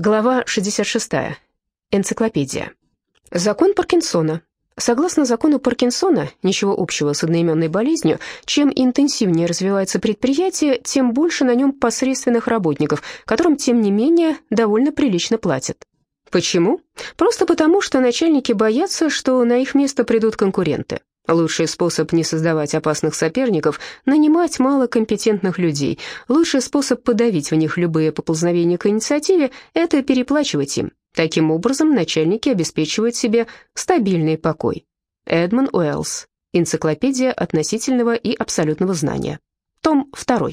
Глава 66. Энциклопедия. Закон Паркинсона. Согласно закону Паркинсона, ничего общего с одноименной болезнью, чем интенсивнее развивается предприятие, тем больше на нем посредственных работников, которым, тем не менее, довольно прилично платят. Почему? Просто потому, что начальники боятся, что на их место придут конкуренты. Лучший способ не создавать опасных соперников – нанимать малокомпетентных людей. Лучший способ подавить в них любые поползновения к инициативе – это переплачивать им. Таким образом, начальники обеспечивают себе стабильный покой. Эдмон Уэллс. Энциклопедия относительного и абсолютного знания. Том 2.